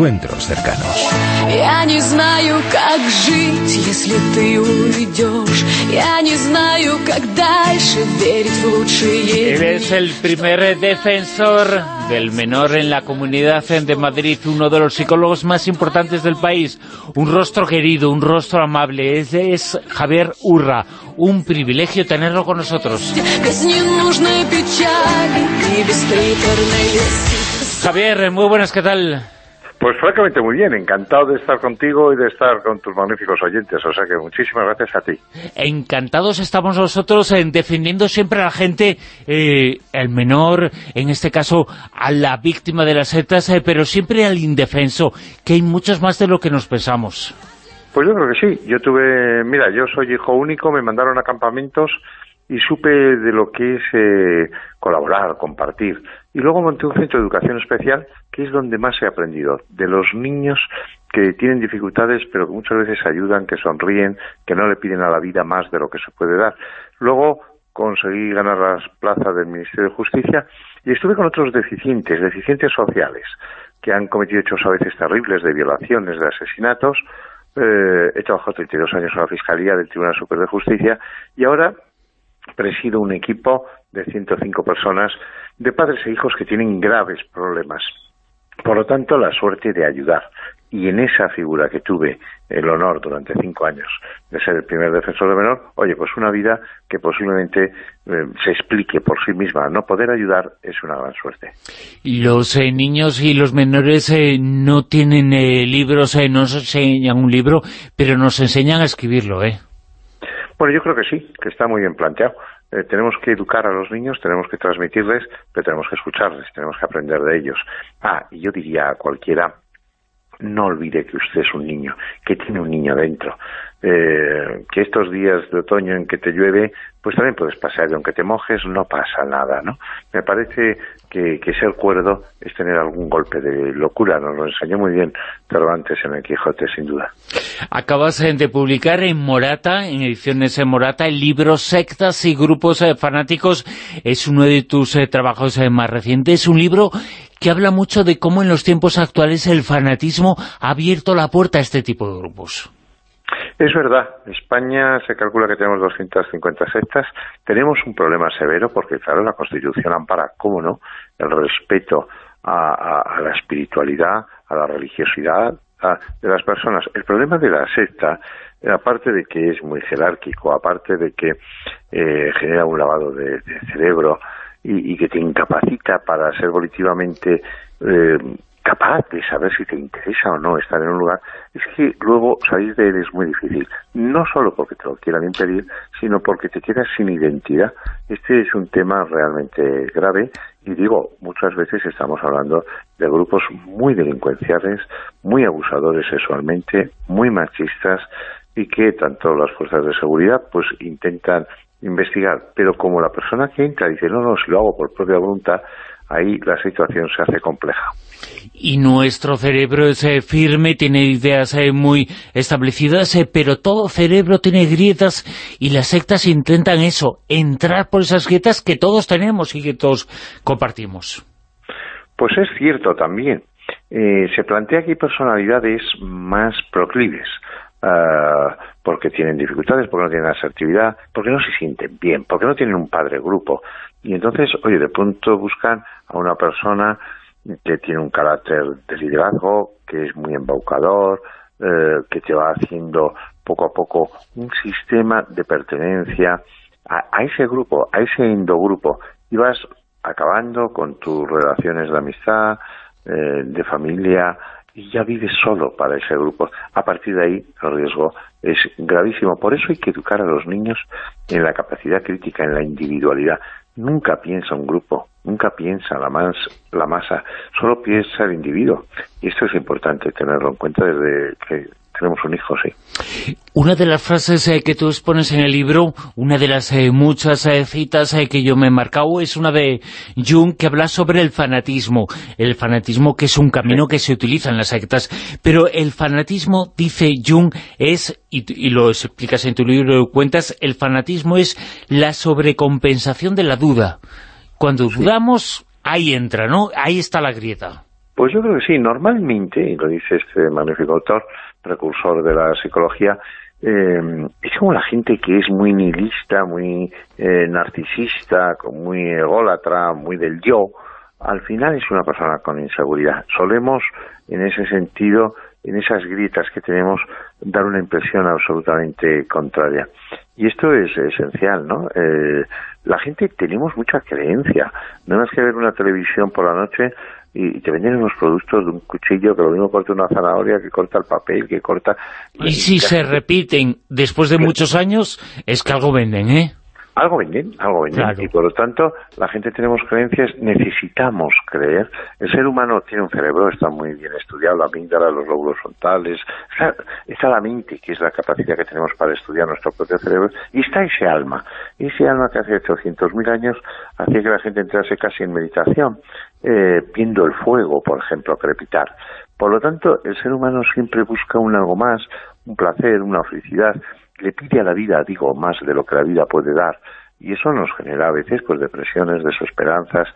encuentros cercanos. Я не знаю, как жить, если ты уйдешь. Я не знаю, как дальше верить в лучшие Él es el primer defensor del menor en la Comunidad de Madrid, uno de los psicólogos más importantes del país. Un rostro querido, un rostro amable. Es, es Javier Urra. Un privilegio tenerlo con nosotros. Без ненужной печали и бесприторной ситости. Javier, muy buenas, ¿qué tal? Pues francamente muy bien, encantado de estar contigo y de estar con tus magníficos oyentes, o sea que muchísimas gracias a ti. Encantados estamos nosotros en defendiendo siempre a la gente, eh, el menor, en este caso a la víctima de las setas, eh, pero siempre al indefenso, que hay muchos más de lo que nos pensamos. Pues yo creo que sí, yo tuve, mira, yo soy hijo único, me mandaron a campamentos y supe de lo que es eh, colaborar, compartir. Y luego monté un centro de educación especial, que es donde más he aprendido, de los niños que tienen dificultades, pero que muchas veces ayudan, que sonríen, que no le piden a la vida más de lo que se puede dar. Luego conseguí ganar las plazas del Ministerio de Justicia y estuve con otros deficientes, deficientes sociales, que han cometido hechos a veces terribles de violaciones, de asesinatos. Eh, he trabajado 32 años en la Fiscalía del Tribunal Superior de Justicia y ahora presido un equipo de 105 personas de padres e hijos que tienen graves problemas. Por lo tanto, la suerte de ayudar. Y en esa figura que tuve el honor durante cinco años de ser el primer defensor de menor, oye, pues una vida que posiblemente eh, se explique por sí misma. No poder ayudar es una gran suerte. Los eh, niños y los menores eh, no tienen eh, libros, eh, no nos enseñan un libro, pero nos enseñan a escribirlo, ¿eh? Bueno, yo creo que sí, que está muy bien planteado. Eh, tenemos que educar a los niños, tenemos que transmitirles, pero tenemos que escucharles, tenemos que aprender de ellos. Ah, y yo diría a cualquiera, no olvide que usted es un niño, que tiene un niño dentro. Eh, que estos días de otoño en que te llueve, pues también puedes pasar y aunque te mojes no pasa nada, ¿no? Me parece que, ser cuerdo es tener algún golpe de locura, nos lo enseñó muy bien Cervantes en el Quijote, sin duda. Acabas eh, de publicar en Morata, en ediciones en Morata, el libro Sectas y Grupos eh, Fanáticos. Es uno de tus eh, trabajos eh, más recientes. Un libro que habla mucho de cómo en los tiempos actuales el fanatismo ha abierto la puerta a este tipo de grupos. Es verdad, España se calcula que tenemos 250 sectas, tenemos un problema severo porque, claro, la Constitución ampara, cómo no, el respeto a, la espiritualidad, a la religiosidad de las personas. El problema de la secta, aparte de que es muy jerárquico, aparte de que eh, genera un lavado de, cerebro y, y que te incapacita para ser volitivamente eh, capaz de saber si te interesa o no estar en un lugar, es que luego salir de él es muy difícil. No solo porque te lo quieran impedir, sino porque te quedas sin identidad. Este es un tema realmente grave y digo, muchas veces estamos hablando de grupos muy delincuenciales, muy abusadores sexualmente, muy machistas y que tanto las fuerzas de seguridad pues intentan investigar, pero como la persona que entra dice, no, no, si lo hago por propia voluntad, ahí la situación se hace compleja. Y nuestro cerebro es eh, firme, tiene ideas eh, muy establecidas, eh, pero todo cerebro tiene grietas y las sectas intentan eso, entrar por esas grietas que todos tenemos y que todos compartimos. Pues es cierto también. Se plantea que hay personalidades más proclives, ah, porque tienen dificultades, porque no tienen asertividad, porque no se sienten bien, porque no tienen un padre grupo. Y entonces, oye, de pronto buscan a una persona que tiene un carácter de liderazgo, que es muy embaucador, eh, que te va haciendo poco a poco un sistema de pertenencia a, a ese grupo, a ese endogrupo, y vas acabando con tus relaciones de amistad, eh, de familia, y ya vives solo para ese grupo. A partir de ahí el riesgo es gravísimo. Por eso hay que educar a los niños en la capacidad crítica, en la individualidad. Nunca piensa un grupo, nunca piensa la, mas, la masa, solo piensa el individuo. Y esto es importante tenerlo en cuenta desde que tenemos un hijo, sí. Una de las frases eh, que tú expones en el libro, una de las eh, muchas eh, citas que yo me he marcado, es una de Jung que habla sobre el fanatismo. El fanatismo que es un camino que se utiliza en las sectas. Pero el fanatismo, dice Jung, es, y, y lo explicas en tu libro, lo cuentas, el fanatismo es la sobrecompensación de la duda. Cuando dudamos, ahí entra, ¿no? Ahí está la grieta. Pues yo creo que sí, normalmente, y lo dice este magnífico autor, precursor de la psicología, eh, es como la gente que es muy nihilista, muy eh, narcisista, muy ególatra, muy del yo, al final es una persona con inseguridad. Solemos, en ese sentido, en esas grietas que tenemos, dar una impresión absolutamente contraria. Y esto es esencial, ¿no? Eh, la gente tenemos mucha creencia. No más que ver una televisión por la noche y te venden unos productos de un cuchillo que lo mismo corta una zanahoria, que corta el papel, que corta... Y si se repiten después de muchos años, es que algo venden, ¿eh? Algo venden, algo venden. Y por lo tanto, la gente tenemos creencias, necesitamos creer. El ser humano tiene un cerebro, está muy bien estudiado, la amígdala, los lóbulos frontales, está, está, la mente, que es la capacidad que tenemos para estudiar nuestro propio cerebro, y está ese alma. Ese alma que hace 800.000 años hacía que la gente entrase casi en meditación, eh, viendo el fuego, por ejemplo, crepitar. Por lo tanto, el ser humano siempre busca un algo más, un placer, una felicidad, le pide a la vida, digo, más de lo que la vida puede dar. Y eso nos genera a veces pues depresiones, desesperanzas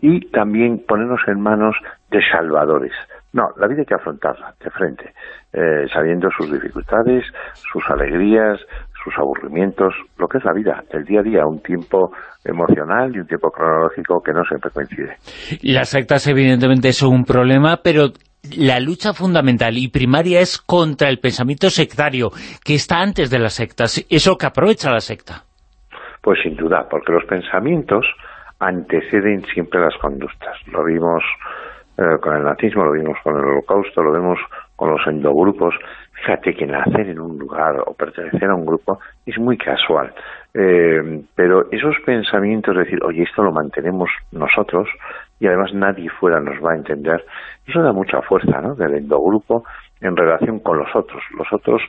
y también ponernos en manos de salvadores. No, la vida hay que afrontarla de frente, eh, sabiendo sus dificultades, sus alegrías, sus aburrimientos, lo que es la vida, el día a día, un tiempo emocional y un tiempo cronológico que no siempre coincide. Las sectas evidentemente son un problema, pero la lucha fundamental y primaria es contra el pensamiento sectario, que está antes de las sectas, eso que aprovecha la secta. Pues sin duda, porque los pensamientos anteceden siempre las conductas. Lo vimos eh, con el nazismo, lo vimos con el holocausto, lo vemos con los endogrupos. Fíjate que nacer en un lugar o pertenecer a un grupo es muy casual. Eh, pero esos pensamientos, de decir, oye, esto lo mantenemos nosotros y además nadie fuera nos va a entender, eso da mucha fuerza, ¿no?, del endogrupo en relación con los otros. Los otros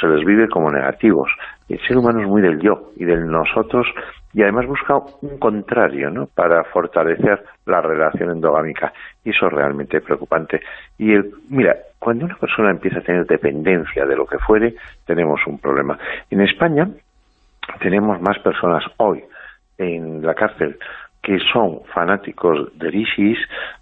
se les vive como negativos. El ser humano es muy del yo y del nosotros y además busca un contrario, ¿no?, para fortalecer la relación endogámica. Y eso es realmente preocupante. Y el, mira, cuando una persona empieza a tener dependencia de lo que fuere, tenemos un problema. En España tenemos más personas hoy en la cárcel que son fanáticos del ISIS,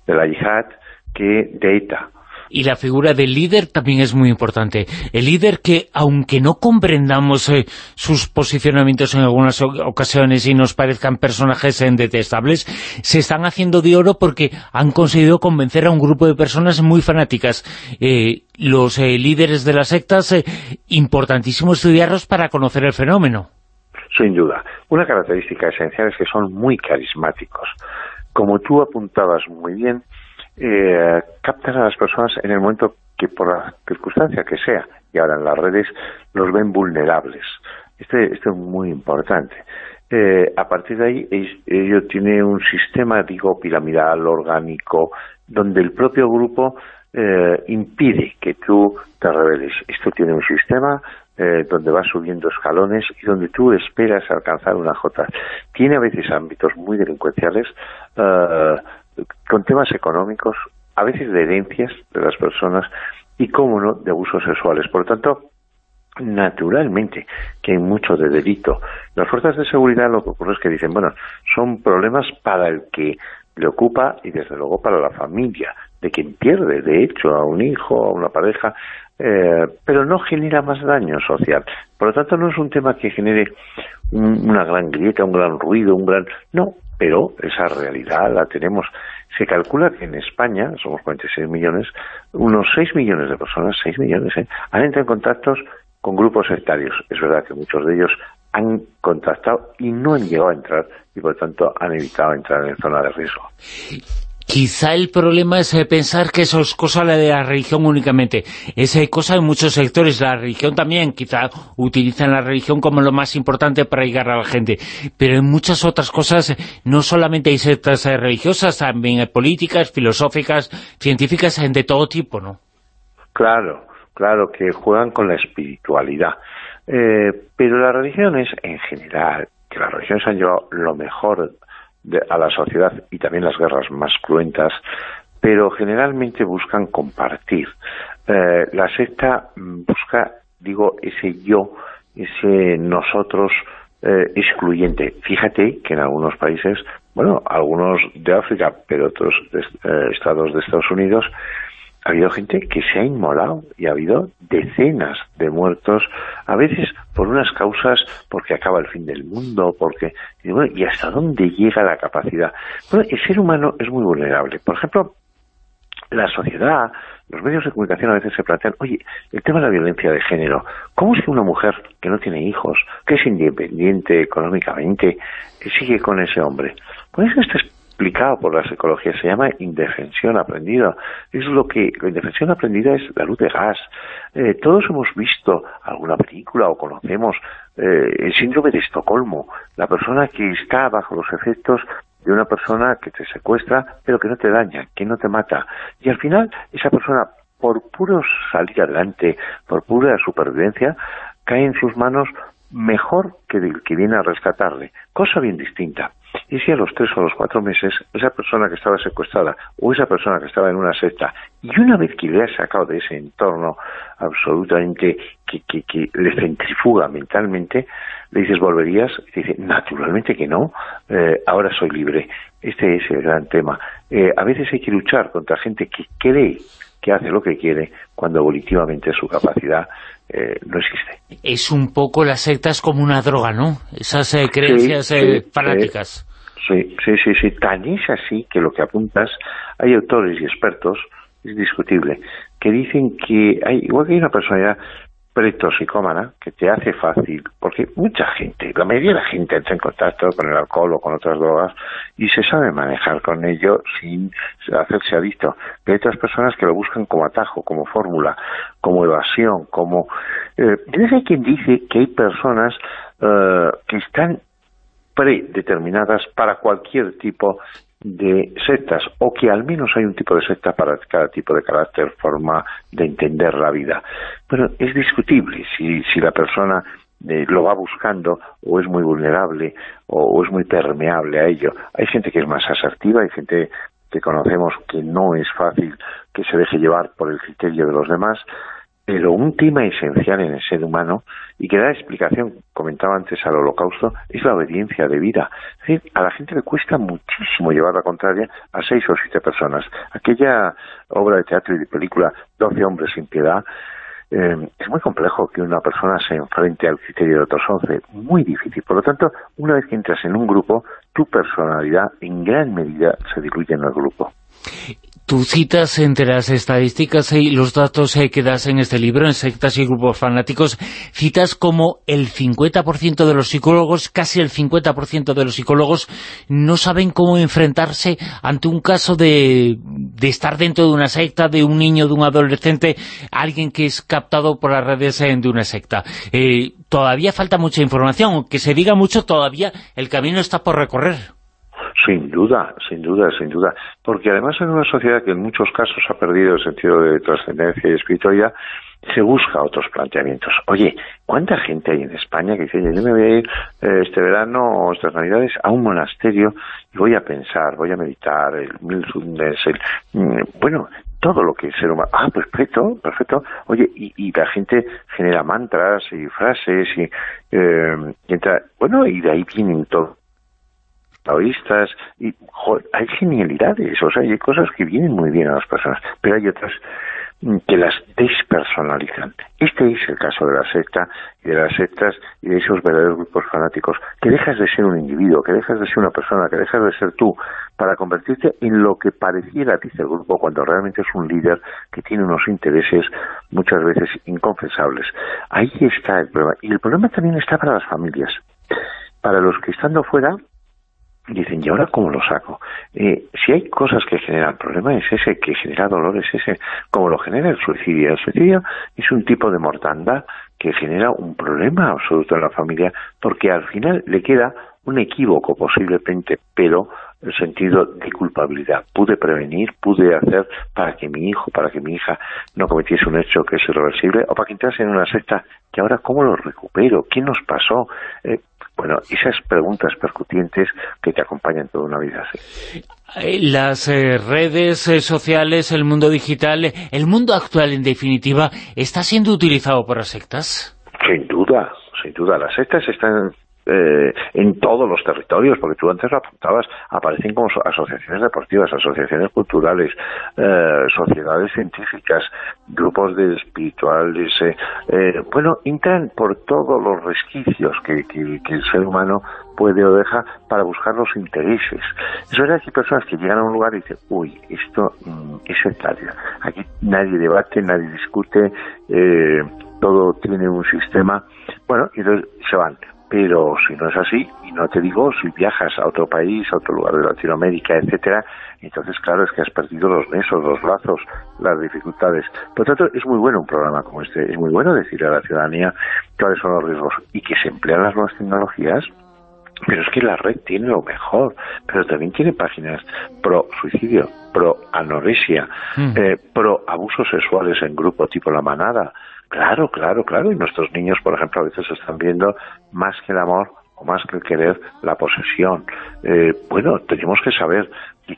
de la yihad, que de ETA. Y la figura del líder también es muy importante. El líder que, aunque no comprendamos eh, sus posicionamientos en algunas ocasiones y nos parezcan personajes detestables, se están haciendo de oro porque han conseguido convencer a un grupo de personas muy fanáticas. Eh, los eh, líderes de las sectas, importantísimo estudiarlos para conocer el fenómeno. Sin duda. Una característica esencial es que son muy carismáticos. Como tú apuntabas muy bien, eh, captan a las personas en el momento que por la circunstancia que sea, y ahora en las redes los ven vulnerables. Este, esto es muy importante. Eh, a partir de ahí, ello tiene un sistema, digo, piramidal, orgánico, donde el propio grupo eh, impide que tú te reveles. Esto tiene un sistema eh, donde vas subiendo escalones y donde tú esperas alcanzar una J. Tiene a veces ámbitos muy delincuenciales, eh, con temas económicos, a veces de herencias de las personas y, cómo no, de abusos sexuales. Por lo tanto, naturalmente que hay mucho de delito. Las fuerzas de seguridad lo que ocurre es que dicen, bueno, son problemas para el que le ocupa y desde luego para la familia, de quien pierde, de hecho, a un hijo, a una pareja, eh, pero no genera más daño social. Por lo tanto, no es un tema que genere una gran grieta, un gran ruido, un gran... No, pero esa realidad la tenemos. Se calcula que en España, somos 46 millones, unos 6 millones de personas, 6 millones, ¿eh? han entrado en contactos con grupos sectarios. Es verdad que muchos de ellos han contactado y no han llegado a entrar y por tanto han evitado entrar en zona de riesgo. Quizá el problema es eh, pensar que eso es cosa de la religión únicamente. Es eh, cosa de muchos sectores. La religión también, quizá utilizan la religión como lo más importante para llegar a la gente. Pero en muchas otras cosas, no solamente hay sectas eh, religiosas, también hay políticas, filosóficas, científicas, de todo tipo, ¿no? Claro, claro, que juegan con la espiritualidad. pero las religiones, en general, que las religiones han llevado lo mejor a la sociedad y también las guerras más cruentas, pero generalmente buscan compartir. Eh, la secta busca, digo, ese yo, ese nosotros eh, excluyente. Fíjate que en algunos países bueno, algunos de África, pero otros de, eh, estados de Estados Unidos, ha habido gente que se ha inmolado y ha habido decenas de muertos, a veces por unas causas, porque acaba el fin del mundo, porque y, hasta dónde llega la capacidad. Bueno, el ser humano es muy vulnerable. Por ejemplo, la sociedad, los medios de comunicación a veces se plantean, oye, el tema de la violencia de género, ¿cómo es que una mujer que no tiene hijos, que es independiente económicamente, sigue con ese hombre? Pues esto es explicado por la psicología, se llama indefensión aprendida. Es lo que, la indefensión aprendida es la luz de gas. Eh, todos hemos visto alguna película o conocemos eh, el síndrome de Estocolmo, la persona que está bajo los efectos de una persona que te secuestra, pero que no te daña, que no te mata. Y al final, esa persona, por puro salir adelante, por pura supervivencia, cae en sus manos mejor que el que viene a rescatarle. Cosa bien distinta. Y si a los tres o los cuatro meses esa persona que estaba secuestrada o esa persona que estaba en una secta y una vez que le ha sacado de ese entorno absolutamente que, que, le centrifuga mentalmente, le dices, ¿volverías? Y dice, naturalmente que no, eh, ahora soy libre. Este es el gran tema. Eh, a veces hay que luchar contra gente que cree que hace lo que quiere cuando volitivamente su capacidad eh, no existe. Es un poco las sectas como una droga, ¿no? Esas eh, creencias eh, fanáticas. Sí, sí, sí, sí, tan es así que lo que apuntas, hay autores y expertos, es discutible, que dicen que hay, igual que hay una personalidad pretoxicómana que te hace fácil, porque mucha gente, la mayoría de la gente entra en contacto con el alcohol o con otras drogas y se sabe manejar con ello sin hacerse adicto. Pero hay otras personas que lo buscan como atajo, como fórmula, como evasión, como... Eh, hay quien dice que hay personas eh, que están predeterminadas para cualquier tipo de sectas, o que al menos hay un tipo de secta para cada tipo de carácter, forma de entender la vida. Pero es discutible si, si la persona eh, lo va buscando o es muy vulnerable o, es muy permeable a ello. Hay gente que es más asertiva, hay gente que conocemos que no es fácil que se deje llevar por el criterio de los demás, pero un tema esencial en el ser humano y que da explicación, comentaba antes al holocausto, es la obediencia de vida. Es decir, a la gente le cuesta muchísimo llevar la contraria a seis o siete personas. Aquella obra de teatro y de película, Doce hombres sin piedad, eh, es muy complejo que una persona se enfrente al criterio de otros once, muy difícil. Por lo tanto, una vez que entras en un grupo, tu personalidad en gran medida se diluye en el grupo. Tú citas entre las estadísticas y los datos eh, que das en este libro, en sectas y grupos fanáticos, citas como el 50% de los psicólogos, casi el 50% de los psicólogos, no saben cómo enfrentarse ante un caso de, estar dentro de una secta, de un niño, de un adolescente, alguien que es captado por las redes eh, de una secta. Eh, todavía falta mucha información, aunque se diga mucho, todavía el camino está por recorrer. Sin duda, sin duda, sin duda. Porque además en una sociedad que en muchos casos ha perdido el sentido de trascendencia y espiritualidad, se busca otros planteamientos. Oye, ¿cuánta gente hay en España que dice, yo me voy a ir eh, este verano o estas navidades a un monasterio y voy a pensar, voy a meditar, el mil el... Mm, bueno, todo lo que el ser humano... Ah, perfecto, perfecto. Oye, y, la gente genera mantras y frases y, eh, y. Bueno, y de ahí vienen todo taoístas, y hay genialidades, o sea, hay cosas que vienen muy bien a las personas, pero hay otras mm, que las despersonalizan. Este es el caso de la secta y de las sectas y de esos verdaderos grupos fanáticos, que dejas de ser un individuo, que dejas de ser una persona, que dejas de ser tú, para convertirte en lo que pareciera ti el grupo, cuando realmente es un líder que tiene unos intereses muchas veces inconfesables. Ahí está el problema. Y el problema también está para las familias. Para los que estando fuera dicen, ¿y ahora cómo lo saco? Eh, si hay cosas que generan problema, es ese que genera dolor, es ese, como lo genera el suicidio. El suicidio es un tipo de mortandad que genera un problema absoluto en la familia, porque al final le queda un equívoco posiblemente, pero el sentido de culpabilidad. Pude prevenir, pude hacer para que mi hijo, para que mi hija no cometiese un hecho que es irreversible, o para que entrase en una secta que ahora cómo lo recupero, qué nos pasó. Eh, bueno, esas preguntas percutientes que te acompañan toda una vida. Eh, las eh, redes sociales, el mundo digital, el mundo actual en definitiva, ¿está siendo utilizado por las sectas? Sin duda, sin duda. Las sectas están eh, en todos los territorios, porque tú antes lo apuntabas, aparecen como asociaciones deportivas, asociaciones culturales, eh, sociedades científicas, grupos de espirituales, eh, bueno, entran por todos los resquicios que, el ser humano puede o deja para buscar los intereses. Es verdad que hay personas que llegan a un lugar y dicen, uy, esto mm, es sectario, aquí nadie debate, nadie discute, todo tiene un sistema, bueno, y entonces se van. Pero si no es así, y no te digo, si viajas a otro país, a otro lugar de Latinoamérica, etcétera, entonces claro, es que has perdido los mesos, los lazos, las dificultades. Por lo tanto, es muy bueno un programa como este, es muy bueno decirle a la ciudadanía cuáles son los riesgos y que se emplean las nuevas tecnologías pero es que la red tiene lo mejor, pero también tiene páginas pro suicidio, pro anorexia, mm. eh, pro abusos sexuales en grupo tipo la manada, Claro, claro, claro. Y nuestros niños, por ejemplo, a veces están viendo más que el amor o más que el querer, la posesión. Eh, bueno, tenemos que saber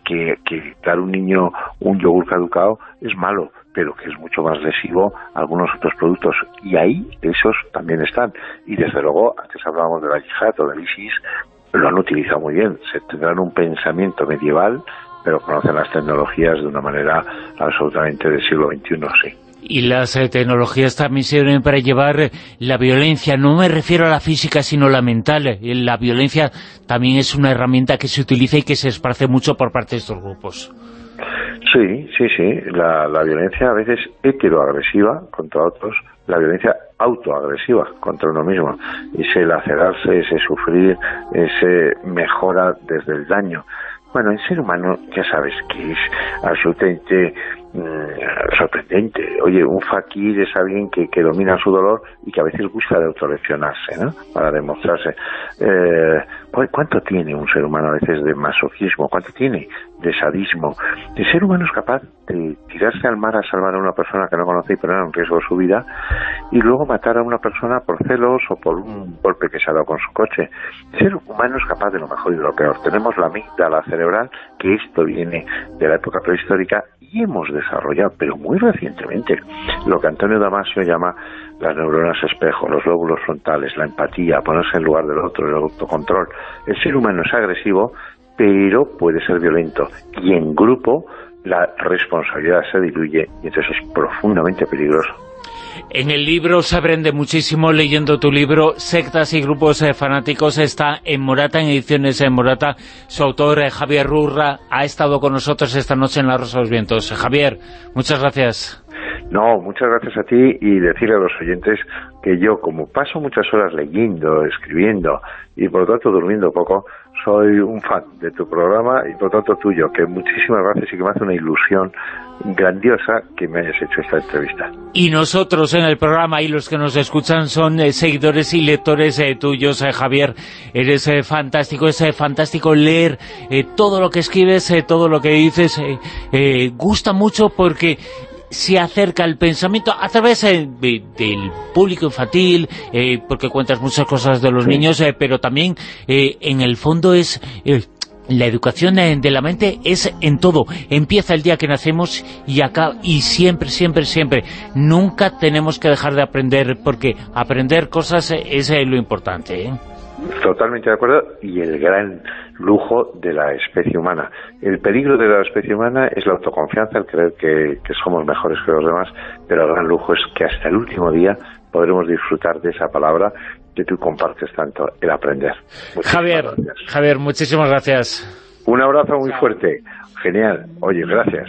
que, que dar un niño un yogur caducado es malo, pero que es mucho más lesivo algunos otros productos. Y ahí esos también están. Y desde luego, antes hablábamos de la yihad o del ISIS, lo han utilizado muy bien. Se tendrán un pensamiento medieval, pero conocen las tecnologías de una manera absolutamente del siglo XXI, sí. Y las eh, tecnologías también sirven para llevar eh, la violencia. No me refiero a la física, sino la mental. Eh, la violencia también es una herramienta que se utiliza y que se esparce mucho por parte de estos grupos. Sí, sí, sí. La, violencia a veces heteroagresiva contra otros, la violencia autoagresiva contra uno mismo. Ese lacerarse, ese sufrir, ese mejora desde el daño. Bueno, el ser humano ya sabes que es absolutamente Mm, sorprendente. Oye, un fakir es alguien que, que, domina su dolor y que a veces gusta de autoleccionarse, ¿no? Para demostrarse. Eh, ¿Cuánto tiene un ser humano a veces de masoquismo? ¿Cuánto tiene de sadismo? El ser humano es capaz de tirarse al mar a salvar a una persona que no conoce y poner en riesgo su vida y luego matar a una persona por celos o por un golpe que se ha dado con su coche. El ser humano es capaz de lo mejor y de lo peor. Tenemos la amígdala cerebral, que esto viene de la época prehistórica y hemos desarrollado, pero muy recientemente, lo que Antonio Damasio llama las neuronas espejo, los lóbulos frontales, la empatía, ponerse en lugar del otro, el autocontrol. El ser humano es agresivo, pero puede ser violento. Y en grupo la responsabilidad se diluye y entonces es profundamente peligroso. En el libro se aprende muchísimo leyendo tu libro, Sectas y Grupos eh, Fanáticos, está en Morata, en ediciones en Morata. Su autor, eh, Javier Rurra, ha estado con nosotros esta noche en La Rosa de los Vientos. Javier, muchas gracias. No, muchas gracias a ti y decirle a los oyentes que yo, como paso muchas horas leyendo, escribiendo y por lo tanto durmiendo poco, soy un fan de tu programa y por lo tanto tuyo, que muchísimas gracias y que me hace una ilusión grandiosa que me hayas hecho esta entrevista. Y nosotros en el programa y los que nos escuchan son eh, seguidores y lectores eh, tuyos, eh, Javier. Eres fantástico, es fantástico leer todo lo que escribes, todo lo que dices. gusta mucho porque se acerca el pensamiento a través del público infantil, porque cuentas muchas cosas de los niños, pero también en el fondo es la educación de la mente es en todo. Empieza el día que nacemos y acá y siempre, siempre, siempre. Nunca tenemos que dejar de aprender porque aprender cosas es lo importante. Totalmente de acuerdo y el gran lujo de la especie humana. El peligro de la especie humana es la autoconfianza, el creer que, que somos mejores que los demás, pero el gran lujo es que hasta el último día podremos disfrutar de esa palabra que tú compartes tanto, el aprender. Javier, Javier, muchísimas gracias. Un abrazo muy fuerte. Genial. Oye, gracias.